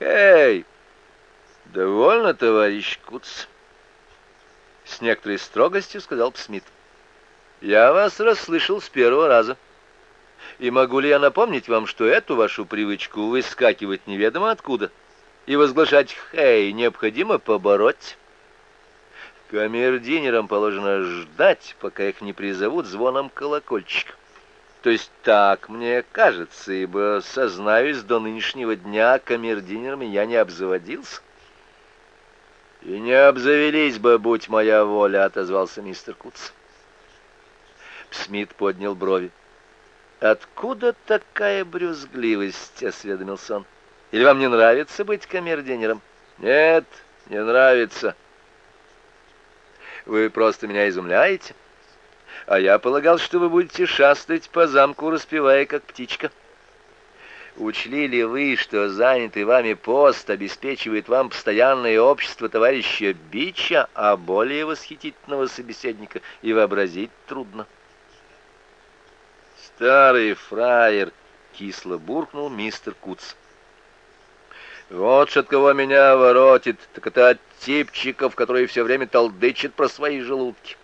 «Эй, довольно, товарищ Куц!» С некоторой строгостью сказал Псмит. «Я вас расслышал с первого раза. И могу ли я напомнить вам, что эту вашу привычку выскакивать неведомо откуда и возглашать «Хей» необходимо побороть?» Камердинерам положено ждать, пока их не призовут звоном колокольчика. То есть так мне кажется, ибо, сознаюсь, до нынешнего дня камердинерами я не обзаводился. И не обзавелись бы, будь моя воля, отозвался мистер Куц. Смит поднял брови. Откуда такая брюзгливость, осведомился он. Или вам не нравится быть камердинером? Нет, не нравится. Вы просто меня изумляете. А я полагал, что вы будете шастать по замку, распевая как птичка. Учли ли вы, что занятый вами пост обеспечивает вам постоянное общество товарища Бича, а более восхитительного собеседника и вообразить трудно? Старый фраер кисло буркнул мистер Куц. Вот от кого меня воротит, так это от типчиков, которые все время толдычат про свои желудки.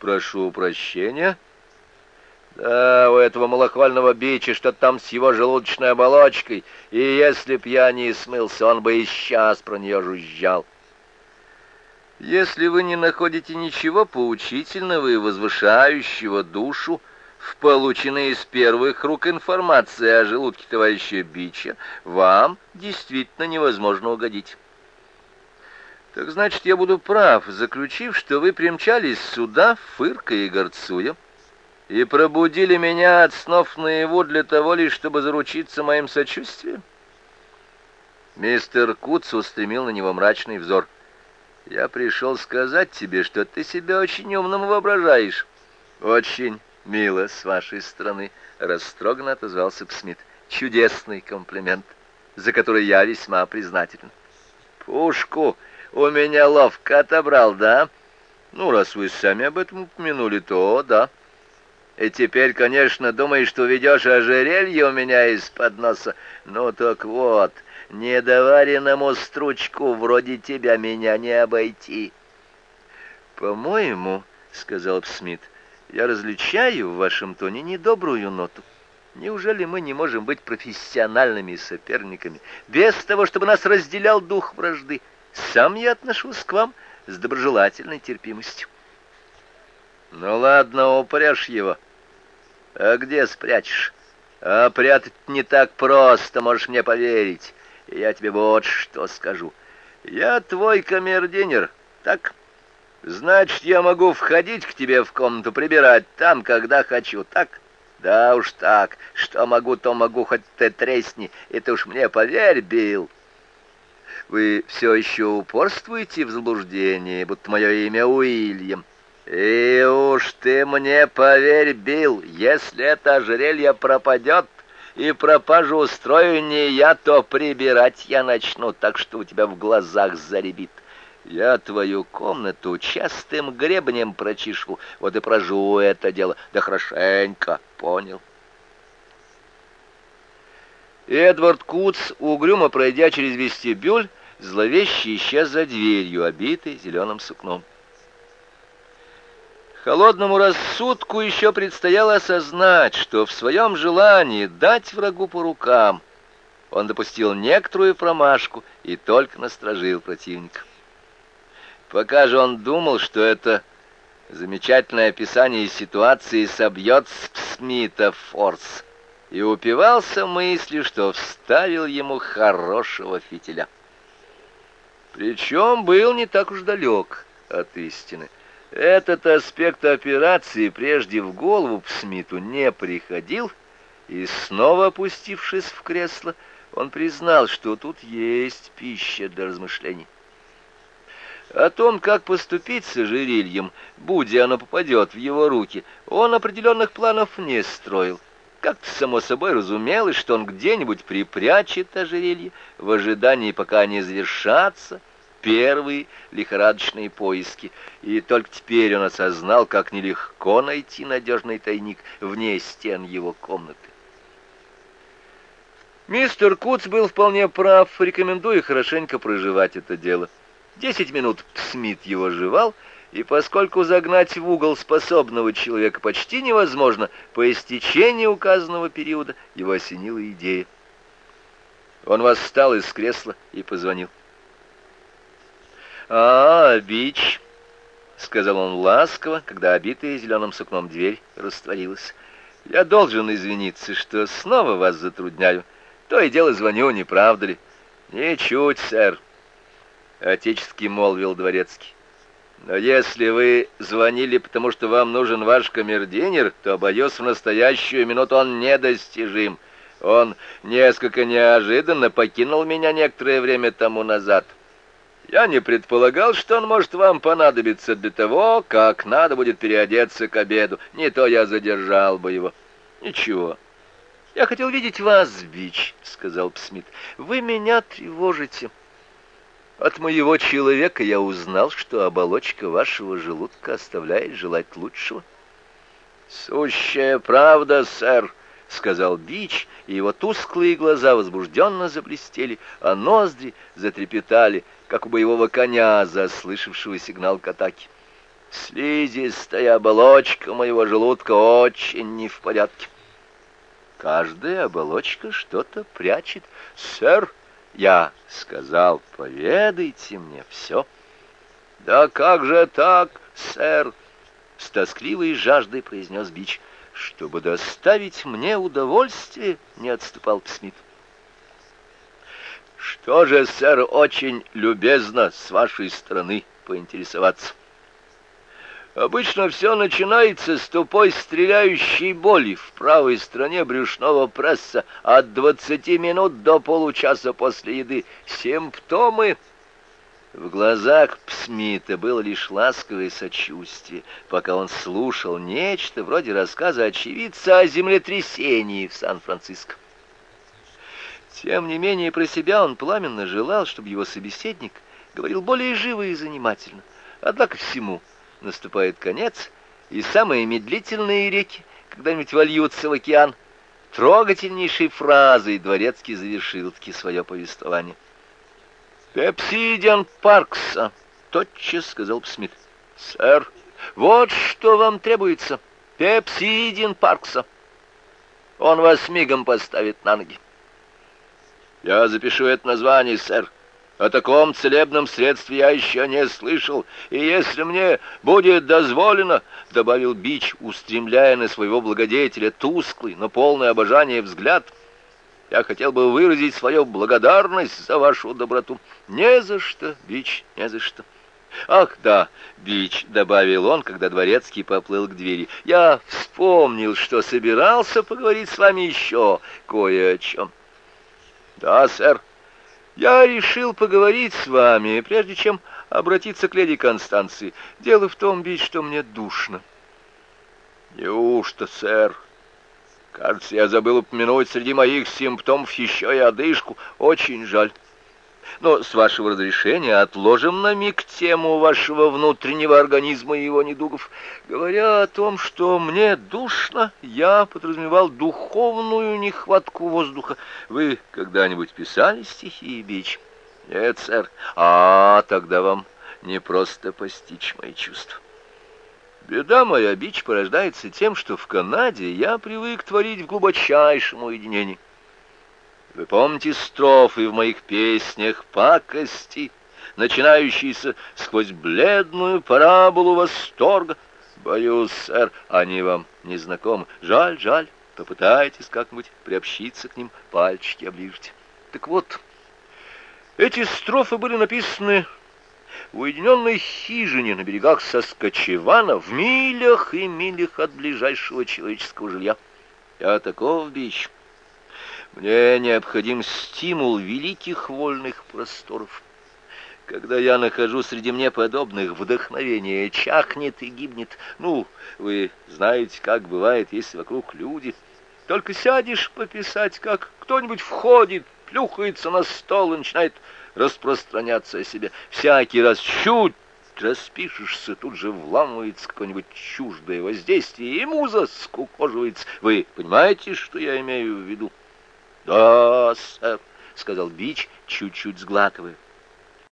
Прошу прощения. Да, у этого малохвального бича что-то там с его желудочной оболочкой, и если б я не смылся, он бы и сейчас про нее жужжал. Если вы не находите ничего поучительного и возвышающего душу, в полученной из первых рук информации о желудке товарища Бича, вам действительно невозможно угодить. Так значит, я буду прав, заключив, что вы примчались сюда, фыркая и горцуя, и пробудили меня от снов наяву для того лишь, чтобы заручиться моим сочувствием? Мистер Куц устремил на него мрачный взор. «Я пришел сказать тебе, что ты себя очень умным воображаешь». «Очень мило с вашей стороны», — растроганно отозвался Псмит. «Чудесный комплимент, за который я весьма признателен». «Пушку у меня ловко отобрал, да? Ну, раз вы сами об этом упомянули, то да. И теперь, конечно, думаешь, что ведешь ожерелье у меня из-под носа. Ну, так вот, недоваренному стручку вроде тебя меня не обойти. По-моему, — сказал Смит, — я различаю в вашем тоне недобрую ноту. Неужели мы не можем быть профессиональными соперниками, без того, чтобы нас разделял дух вражды? — сам я отношусь к вам с доброжелательной терпимостью. Ну ладно, упрешь его. А где спрячешь? А прятать не так просто, можешь мне поверить. Я тебе вот что скажу. Я твой камердинер, так? Значит, я могу входить к тебе в комнату, прибирать там, когда хочу, так? Да уж так. Что могу, то могу, хоть ты тресни. Это уж мне поверь, Билл. Вы все еще упорствуете в заблуждении, будто мое имя Уильям. И уж ты мне поверь, Билл, если это ожерелье пропадет, и пропажу устрою не я, то прибирать я начну, так что у тебя в глазах заребит. Я твою комнату частым гребнем прочешу, вот и прожу это дело, да хорошенько, понял? Эдвард Куц, угрюмо пройдя через вестибюль, зловеще исчез за дверью, обитой зеленым сукном. Холодному рассудку еще предстояло осознать, что в своем желании дать врагу по рукам он допустил некоторую промашку и только насторожил противника. Пока же он думал, что это замечательное описание ситуации собьет Смита форс, и упивался мыслью, что вставил ему хорошего фитиля. Причем был не так уж далек от истины. Этот аспект операции прежде в голову Смиту не приходил, и снова опустившись в кресло, он признал, что тут есть пища для размышлений. О том, как поступить с ожерельем, будь оно попадет в его руки, он определенных планов не строил. Как-то само собой разумелось, что он где-нибудь припрячет ожерелье в ожидании, пока они завершатся, первые лихорадочные поиски, и только теперь он осознал, как нелегко найти надежный тайник вне стен его комнаты. Мистер Куц был вполне прав, рекомендуя хорошенько проживать это дело. Десять минут Смит его жевал, и поскольку загнать в угол способного человека почти невозможно, по истечении указанного периода его осенила идея. Он восстал из кресла и позвонил. «А, бич!» — сказал он ласково, когда обитая зеленым сукном дверь растворилась. «Я должен извиниться, что снова вас затрудняю. То и дело звоню, не правда ли?» «Ничуть, сэр», — отечески молвил дворецкий. «Но если вы звонили, потому что вам нужен ваш камердинер, то, боюсь, в настоящую минуту он недостижим. Он несколько неожиданно покинул меня некоторое время тому назад». Я не предполагал, что он может вам понадобиться для того, как надо будет переодеться к обеду. Не то я задержал бы его. Ничего. Я хотел видеть вас, Бич, сказал Псмит. Вы меня тревожите. От моего человека я узнал, что оболочка вашего желудка оставляет желать лучшего. Сущая правда, сэр, — сказал Бич, и его тусклые глаза возбужденно заблестели, а ноздри затрепетали, как у боевого коня, заслышавшего сигнал к атаке. Слизистая оболочка моего желудка очень не в порядке. Каждая оболочка что-то прячет. Сэр, я сказал, поведайте мне все. Да как же так, сэр? С тоскливой жаждой произнес Бич чтобы доставить мне удовольствие, не отступал Смит. Что же, сэр, очень любезно с вашей стороны поинтересоваться. Обычно все начинается с тупой стреляющей боли в правой стороне брюшного пресса от 20 минут до получаса после еды. Симптомы в глазах Псмита было лишь ласковое сочувствие, пока он слушал нечто вроде рассказа очевидца о землетрясении в Сан-Франциско. Тем не менее, про себя он пламенно желал, чтобы его собеседник говорил более живо и занимательно. Однако всему наступает конец, и самые медлительные реки когда-нибудь вольются в океан. Трогательнейшей фразой Дворецкий завершил таки свое повествование — «Пепсидиан Паркса», — тотчас сказал Смит. «Сэр, вот что вам требуется. Пепсидиан Паркса. Он вас мигом поставит на ноги». «Я запишу это название, сэр. О таком целебном средстве я еще не слышал, и если мне будет дозволено, — добавил Бич, устремляя на своего благодетеля тусклый, но полный обожания взгляд, — я хотел бы выразить свою благодарность за вашу доброту. Не за что, Бич, не за что. Ах, да, Бич, добавил он, когда дворецкий поплыл к двери. Я вспомнил, что собирался поговорить с вами еще кое о чем. Да, сэр. Я решил поговорить с вами, прежде чем обратиться к леди Констанции. Дело в том, Бич, что мне душно. Неужто, сэр? Кажется, я забыл упомянуть среди моих симптомов еще и одышку. Очень жаль. Но, с вашего разрешения, отложим на миг тему вашего внутреннего организма и его недугов. Говоря о том, что мне душно, я подразумевал духовную нехватку воздуха. Вы когда-нибудь писали стихи, Бич? Нет, сэр. А, тогда вам не просто постичь мои чувства. Беда моя, бич, порождается тем, что в Канаде я привык творить в глубочайшем уединении. Вы помните строфы в моих песнях пакости, начинающиеся сквозь бледную параболу восторга? Боюсь, сэр, они вам не знакомы. Жаль, жаль, попытайтесь как-нибудь приобщиться к ним, пальчики оближите. Так вот, эти строфы были написаны в уединенной хижине на берегах Соскочевана, в милях и милях от ближайшего человеческого жилья. Я таков бич. Мне необходим стимул великих вольных просторов. Когда я нахожу среди мне подобных, вдохновение чахнет и гибнет. Ну, вы знаете, как бывает, если вокруг люди. Только сядешь пописать, как кто-нибудь входит, плюхается на стол и начинает распространяться о себе. Всякий раз чуть распишешься, тут же вламывается какое-нибудь чуждое воздействие, и муза скукоживается. Вы понимаете, что я имею в виду? «Да, сэр», — сказал Бич, чуть-чуть сглатывая.